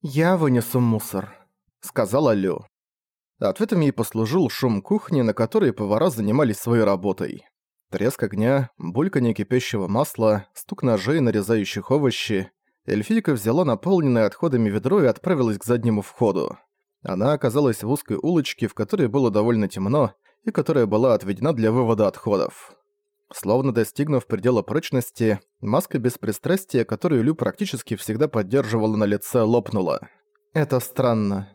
«Я вынесу мусор», — сказала Лю. Ответом ей послужил шум кухни, на которой повара занимались своей работой. Треск огня, бульканье кипящего масла, стук ножей, нарезающих овощи. Эльфийка взяла наполненное отходами ведро и отправилась к заднему входу. Она оказалась в узкой улочке, в которой было довольно темно, и которая была отведена для вывода отходов. Словно достигнув предела прочности, маска беспристрастия, которую Лю практически всегда поддерживала на лице, лопнула. Это странно.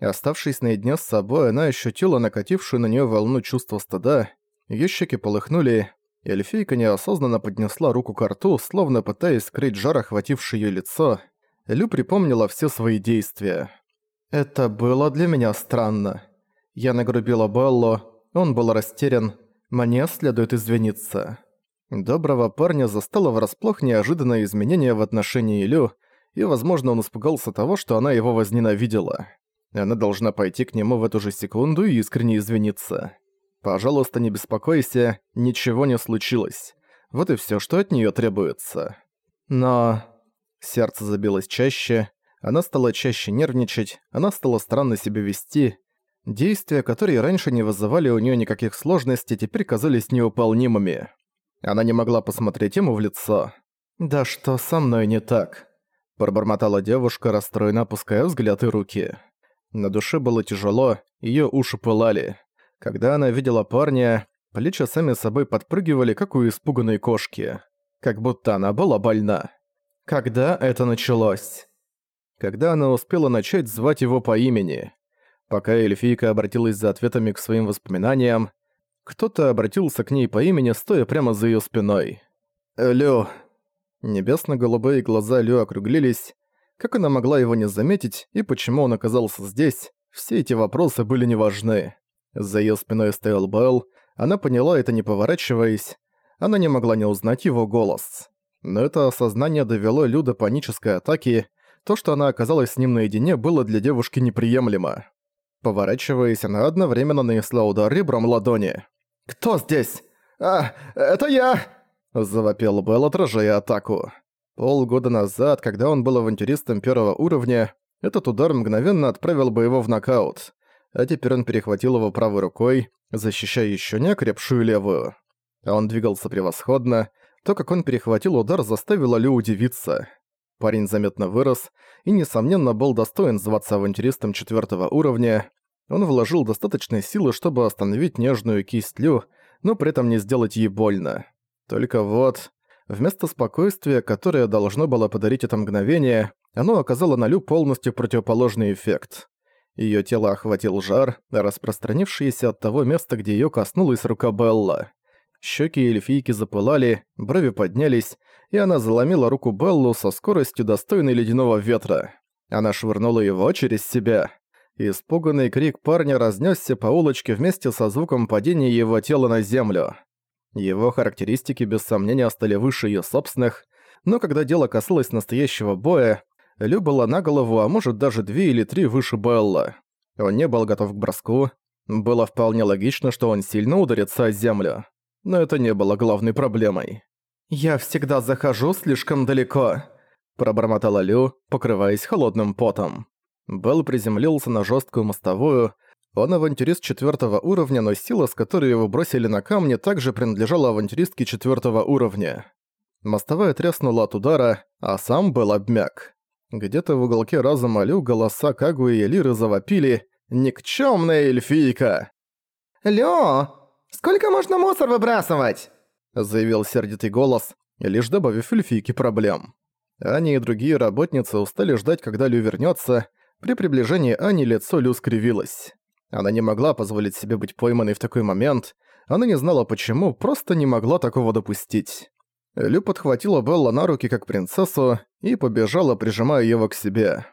Оставшись наедине с собой, она ощутила накатившую на нее волну чувства стыда, её щеки полыхнули, и эльфийка неосознанно поднесла руку к рту, словно пытаясь скрыть жар, охвативший её лицо. Лю припомнила все свои действия. «Это было для меня странно. Я нагрубила Беллу, он был растерян, мне следует извиниться. Доброго парня застало врасплох неожиданное изменение в отношении Лю, и, возможно, он испугался того, что она его возненавидела. Она должна пойти к нему в эту же секунду и искренне извиниться. «Пожалуйста, не беспокойся, ничего не случилось. Вот и всё, что от неё требуется». Но... Сердце забилось чаще, она стала чаще нервничать, она стала странно себя вести, Действия, которые раньше не вызывали у нее никаких сложностей, теперь казались невыполнимыми. Она не могла посмотреть ему в лицо. «Да что со мной не так?» Пробормотала девушка, расстроена, опуская взгляд и руки. На душе было тяжело, ее уши пылали. Когда она видела парня, плечи сами собой подпрыгивали, как у испуганной кошки. Как будто она была больна. Когда это началось? Когда она успела начать звать его по имени. Пока эльфийка обратилась за ответами к своим воспоминаниям, кто-то обратился к ней по имени, стоя прямо за её спиной. «Лю». Небесно-голубые глаза Лю округлились. Как она могла его не заметить, и почему он оказался здесь, все эти вопросы были неважны. За её спиной стоял Белл, она поняла это не поворачиваясь, она не могла не узнать его голос. Но это осознание довело Лю до панической атаки, то, что она оказалась с ним наедине, было для девушки неприемлемо. Поворачиваясь, она одновременно нанесла удар ребром ладони. «Кто здесь?» «А, это я!» – завопил Белл, отражая атаку. Полгода назад, когда он был авантюристом первого уровня, этот удар мгновенно отправил бы его в нокаут. А теперь он перехватил его правой рукой, защищая еще не окрепшую левую. Он двигался превосходно, то, как он перехватил удар, заставило Лю удивиться. Парень заметно вырос и, несомненно, был достоин зваться авантюристом четвертого уровня. Он вложил достаточно силы, чтобы остановить нежную кисть Лю, но при этом не сделать ей больно. Только вот, вместо спокойствия, которое должно было подарить это мгновение, оно оказало на Лю полностью противоположный эффект. Её тело охватил жар, распространившийся от того места, где её коснулась рука Белла. Щеки эльфийки запылали, брови поднялись, и она заломила руку Беллу со скоростью достойной ледяного ветра. Она швырнула его через себя. Испуганный крик парня разнесся по улочке вместе со звуком падения его тела на землю. Его характеристики без сомнения стали выше ее собственных, но когда дело касалось настоящего боя, Лю была на голову, а может даже две или три выше Белла. Он не был готов к броску. Было вполне логично, что он сильно ударится о землю но это не было главной проблемой. «Я всегда захожу слишком далеко», – пробормотала Лю, покрываясь холодным потом. Белл приземлился на жесткую мостовую. Он авантюрист четвертого уровня, но сила, с которой его бросили на камни, также принадлежала авантюристке четвертого уровня. Мостовая тряснула от удара, а сам был обмяк. Где-то в уголке разума Лю голоса Кагу и Элиры завопили «Никчёмная эльфийка!» «Лё, «Сколько можно мусор выбрасывать?» заявил сердитый голос, лишь добавив эльфийке проблем. Аня и другие работницы устали ждать, когда Лю вернется. При приближении Ани лицо Лю скривилось. Она не могла позволить себе быть пойманной в такой момент. Она не знала почему, просто не могла такого допустить. Лю подхватила Белла на руки как принцессу и побежала, прижимая его к себе.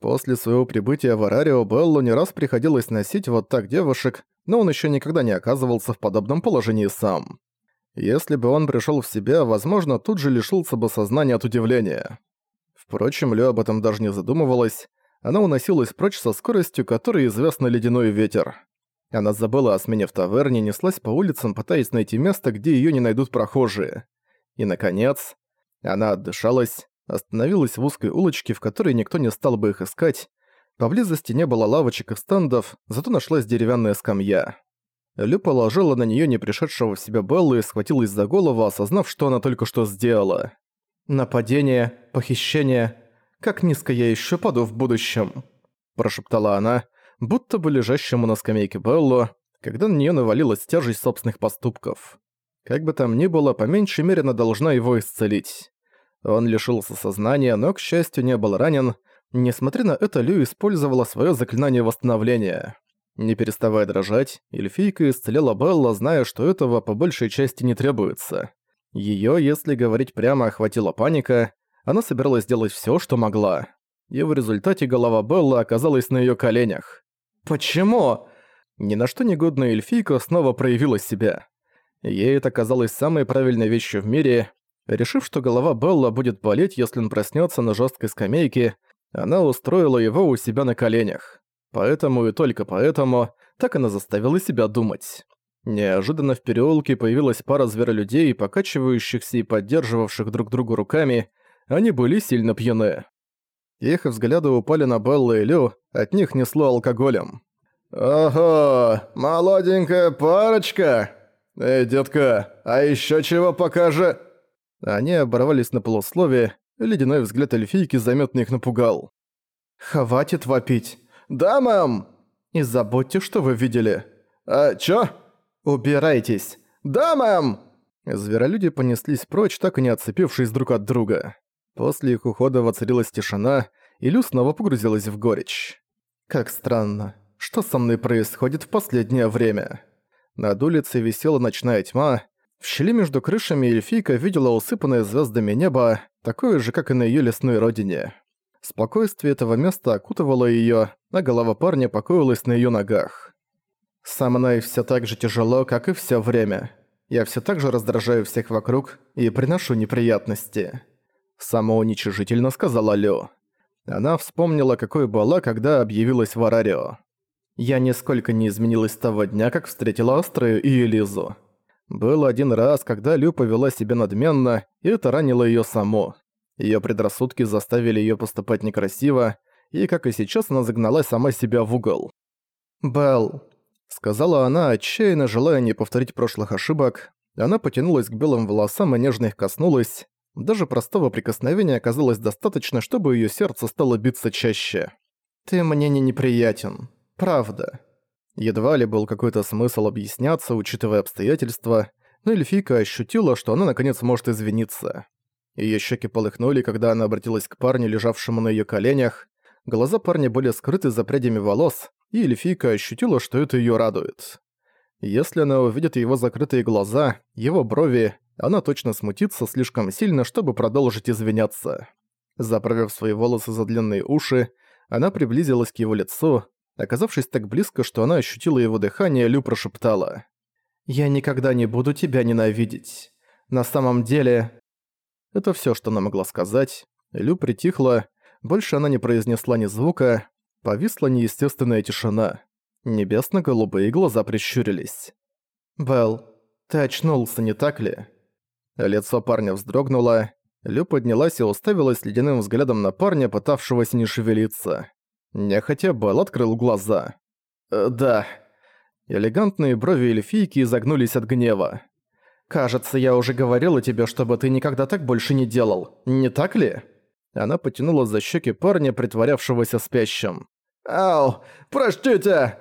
После своего прибытия в Арарио Беллу не раз приходилось носить вот так девушек, но он еще никогда не оказывался в подобном положении сам. Если бы он пришел в себя, возможно, тут же лишился бы сознания от удивления. Впрочем, Лё об этом даже не задумывалась. Она уносилась прочь со скоростью, которой известна ледяной ветер. Она забыла о смене в таверне, неслась по улицам, пытаясь найти место, где ее не найдут прохожие. И, наконец, она отдышалась, Остановилась в узкой улочке, в которой никто не стал бы их искать. Поблизости не было лавочек и стендов, зато нашлась деревянная скамья. Лю положила на неё не пришедшего в себя Беллу и схватилась за голову, осознав, что она только что сделала. «Нападение, похищение. Как низко я ещё паду в будущем?» Прошептала она, будто бы лежащему на скамейке Беллу, когда на неё навалилась тяжесть собственных поступков. Как бы там ни было, по меньшей мере она должна его исцелить. Он лишился сознания, но, к счастью, не был ранен. Несмотря на это, Лю использовала своё заклинание восстановления. Не переставая дрожать, эльфийка исцелила Белла, зная, что этого по большей части не требуется. Её, если говорить прямо, охватила паника, она собиралась сделать всё, что могла. И в результате голова Белла оказалась на её коленях. «Почему?» Ни на что негодная эльфийка снова проявила себя. Ей это казалось самой правильной вещью в мире. Решив, что голова Белла будет болеть, если он проснётся на жёсткой скамейке, она устроила его у себя на коленях. Поэтому и только поэтому так она заставила себя думать. Неожиданно в переулке появилась пара зверолюдей, покачивающихся и поддерживавших друг другу руками. Они были сильно пьяны. Их взгляды упали на Белла и Лю, от них несло алкоголем. «Ого, молоденькая парочка! Эй, детка, а ещё чего покажи?» Они оборвались на полусловие, ледяной взгляд эльфийки заметно их напугал. «Хватит вопить! «Да, мэм!» «И забудьте, что вы видели». «А, чё?» «Убирайтесь!» «Да, мэм!» Зверолюди понеслись прочь, так и не отцепившись друг от друга. После их ухода воцарилась тишина, и Лю снова погрузилась в горечь. «Как странно. Что со мной происходит в последнее время?» Над улицей висела ночная тьма. В щели между крышами эльфийка видела усыпанное звездами небо, такое же, как и на ее лесной родине. Спокойствие этого места окутывало её, а голова парня покоилась на её ногах. «Со мной всё так же тяжело, как и всё время. Я всё так же раздражаю всех вокруг и приношу неприятности», — самоуничижительно сказала Лё. Она вспомнила, какой была, когда объявилась в Арарио. «Я нисколько не изменилась с того дня, как встретила Астрою и Элизу. Был один раз, когда Лю повела себя надменно, и это ранило её саму. Её предрассудки заставили её поступать некрасиво, и, как и сейчас, она загнала сама себя в угол. «Белл», — сказала она, отчаянно желая не повторить прошлых ошибок, она потянулась к белым волосам и нежно их коснулась. Даже простого прикосновения оказалось достаточно, чтобы её сердце стало биться чаще. «Ты мне не неприятен. Правда». Едва ли был какой-то смысл объясняться, учитывая обстоятельства, но эльфийка ощутила, что она наконец может извиниться. Её щеки полыхнули, когда она обратилась к парню, лежавшему на её коленях. Глаза парня были скрыты за прядями волос, и эльфийка ощутила, что это её радует. Если она увидит его закрытые глаза, его брови, она точно смутится слишком сильно, чтобы продолжить извиняться. Заправив свои волосы за длинные уши, она приблизилась к его лицу. Оказавшись так близко, что она ощутила его дыхание, Лю прошептала. «Я никогда не буду тебя ненавидеть. На самом деле, это всё, что она могла сказать. Лю притихла, больше она не произнесла ни звука, повисла неестественная тишина. Небесно-голубые глаза прищурились. «Белл, ты очнулся, не так ли?» Лицо парня вздрогнуло. Лю поднялась и уставилась ледяным взглядом на парня, пытавшегося не шевелиться. Нехотя Белл открыл глаза. «Э, «Да». Элегантные брови эльфийки изогнулись от гнева. «Кажется, я уже говорила тебе, чтобы ты никогда так больше не делал, не так ли?» Она потянула за щеки парня, притворявшегося спящим. «Ау, простите!»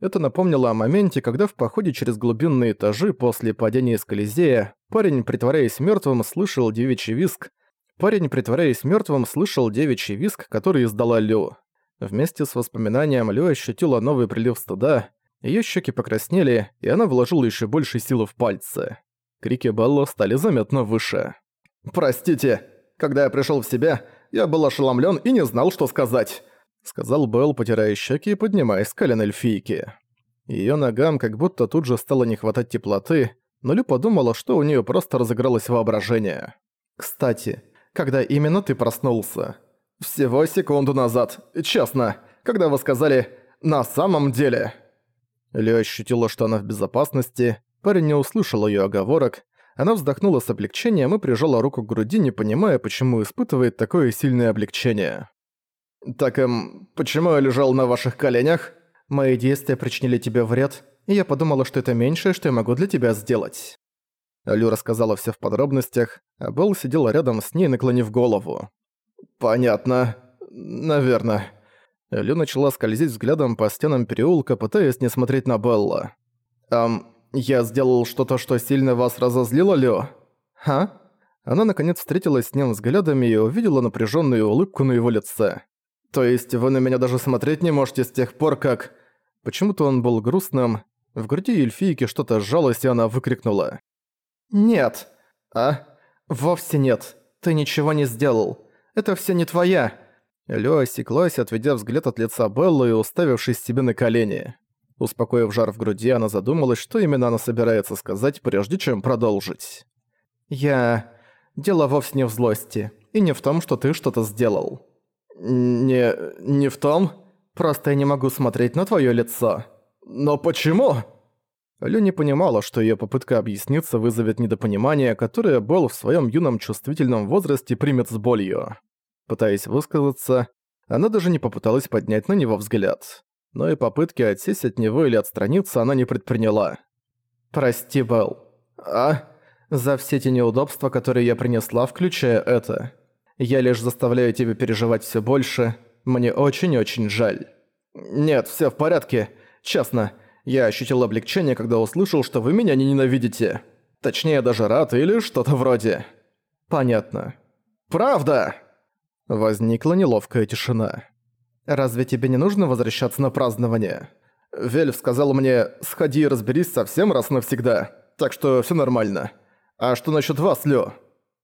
Это напомнило о моменте, когда в походе через глубинные этажи после падения из Колизея парень, притворяясь мертвым, слышал девичий виск. Парень, притворяясь мертвым, слышал девичий виск, который издала Лю. Вместе с воспоминанием Лю ощутила новый прилив стыда, ее щеки покраснели, и она вложила еще больше силы в пальцы. Крики Белло стали заметно выше. «Простите, когда я пришёл в себя, я был ошеломлён и не знал, что сказать», сказал Белл, потирая щеки и поднимаясь с колен эльфийки. Её ногам как будто тут же стало не хватать теплоты, но Лю подумала, что у неё просто разыгралось воображение. «Кстати, когда именно ты проснулся?» «Всего секунду назад, честно, когда вы сказали «на самом деле». Лю ощутила, что она в безопасности, Парень не услышал её оговорок, Она вздохнула с облегчением и прижала руку к груди, не понимая, почему испытывает такое сильное облегчение. «Так, эм, почему я лежал на ваших коленях?» «Мои действия причинили тебе вред, и я подумала, что это меньшее, что я могу для тебя сделать». Лю рассказала все в подробностях, а Белл сидела рядом с ней, наклонив голову. «Понятно. Наверное». Лю начала скользить взглядом по стенам переулка, пытаясь не смотреть на Белла. «Эм, я сделал что-то, что сильно вас разозлило, Лю?» «Ха?» Она наконец встретилась с ним взглядами и увидела напряженную улыбку на его лице. «То есть вы на меня даже смотреть не можете с тех пор, как...» Почему-то он был грустным. В груди эльфийки что-то сжалось, и она выкрикнула. «Нет». «А? Вовсе нет. Ты ничего не сделал. Это все не твоя». Лё осеклась, отведя взгляд от лица Беллы и уставившись себе на колени. Успокоив жар в груди, она задумалась, что именно она собирается сказать, прежде чем продолжить. «Я... Дело вовсе не в злости, и не в том, что ты что-то сделал». «Не... не в том? Просто я не могу смотреть на твоё лицо». «Но почему?» Лю не понимала, что её попытка объясниться вызовет недопонимание, которое Белл в своём юном чувствительном возрасте примет с болью. Пытаясь высказаться, она даже не попыталась поднять на него взгляд. Но и попытки отсесть от него или отстраниться она не предприняла. «Прости, Белл. А? За все те неудобства, которые я принесла, включая это. Я лишь заставляю тебя переживать всё больше. Мне очень-очень жаль». «Нет, всё в порядке. Честно, я ощутил облегчение, когда услышал, что вы меня не ненавидите. Точнее, даже рад или что-то вроде. Понятно. Правда!» Возникла неловкая тишина. «Разве тебе не нужно возвращаться на празднование?» Вельф сказал мне «Сходи и разберись совсем раз навсегда, так что все нормально. А что насчет вас, Лё?»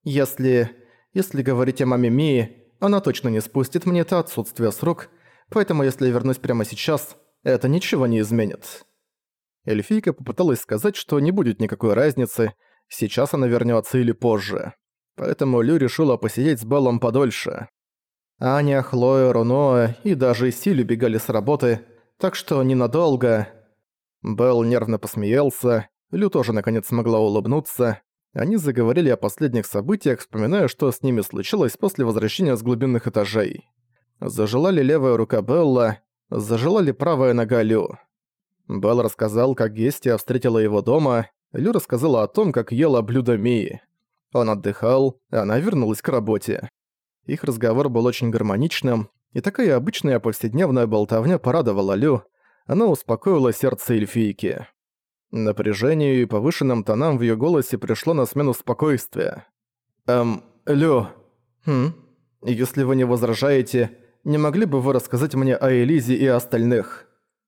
«Если... если говорить о маме Мии, она точно не спустит мне это отсутствие с рук, поэтому если я вернусь прямо сейчас, это ничего не изменит». Эльфийка попыталась сказать, что не будет никакой разницы, сейчас она вернется или позже. Поэтому Лю решила посидеть с Беллом подольше. Аня, Хлоя, Руноа и даже Силь убегали с работы, так что ненадолго. Белл нервно посмеялся, Лю тоже наконец смогла улыбнуться. Они заговорили о последних событиях, вспоминая, что с ними случилось после возвращения с глубинных этажей. Зажила ли левая рука Белла, зажила ли правая нога Лю. Белл рассказал, как Гестия встретила его дома, Лю рассказала о том, как ела блюдо Мии. Он отдыхал, а она вернулась к работе. Их разговор был очень гармоничным, и такая обычная повседневная болтовня порадовала Лю, она успокоила сердце эльфийки. Напряжению и повышенным тонам в её голосе пришло на смену спокойствия. «Эм, Лю, хм, если вы не возражаете, не могли бы вы рассказать мне о Элизе и остальных?»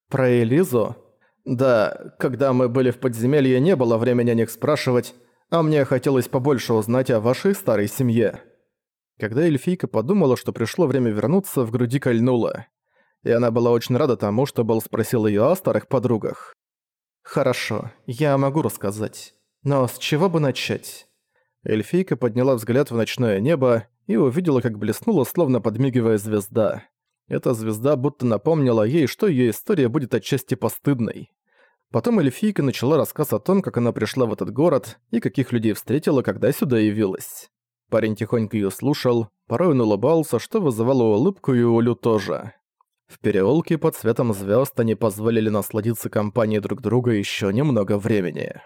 «Про Элизу?» Да, когда мы были в подземелье, не было времени о них спрашивать, а мне хотелось побольше узнать о вашей старой семье. Когда эльфийка подумала, что пришло время вернуться, в груди кольнула. И она была очень рада тому, что Белл спросил её о старых подругах. «Хорошо, я могу рассказать. Но с чего бы начать?» Эльфийка подняла взгляд в ночное небо и увидела, как блеснула, словно подмигивая звезда. Эта звезда будто напомнила ей, что её история будет отчасти постыдной. Потом эльфийка начала рассказ о том, как она пришла в этот город и каких людей встретила, когда сюда явилась. Парень тихонько её слушал, порой он улыбался, что вызывало улыбку и у Лю тоже. В переулке под светом звёзд они позволили насладиться компанией друг друга ещё немного времени.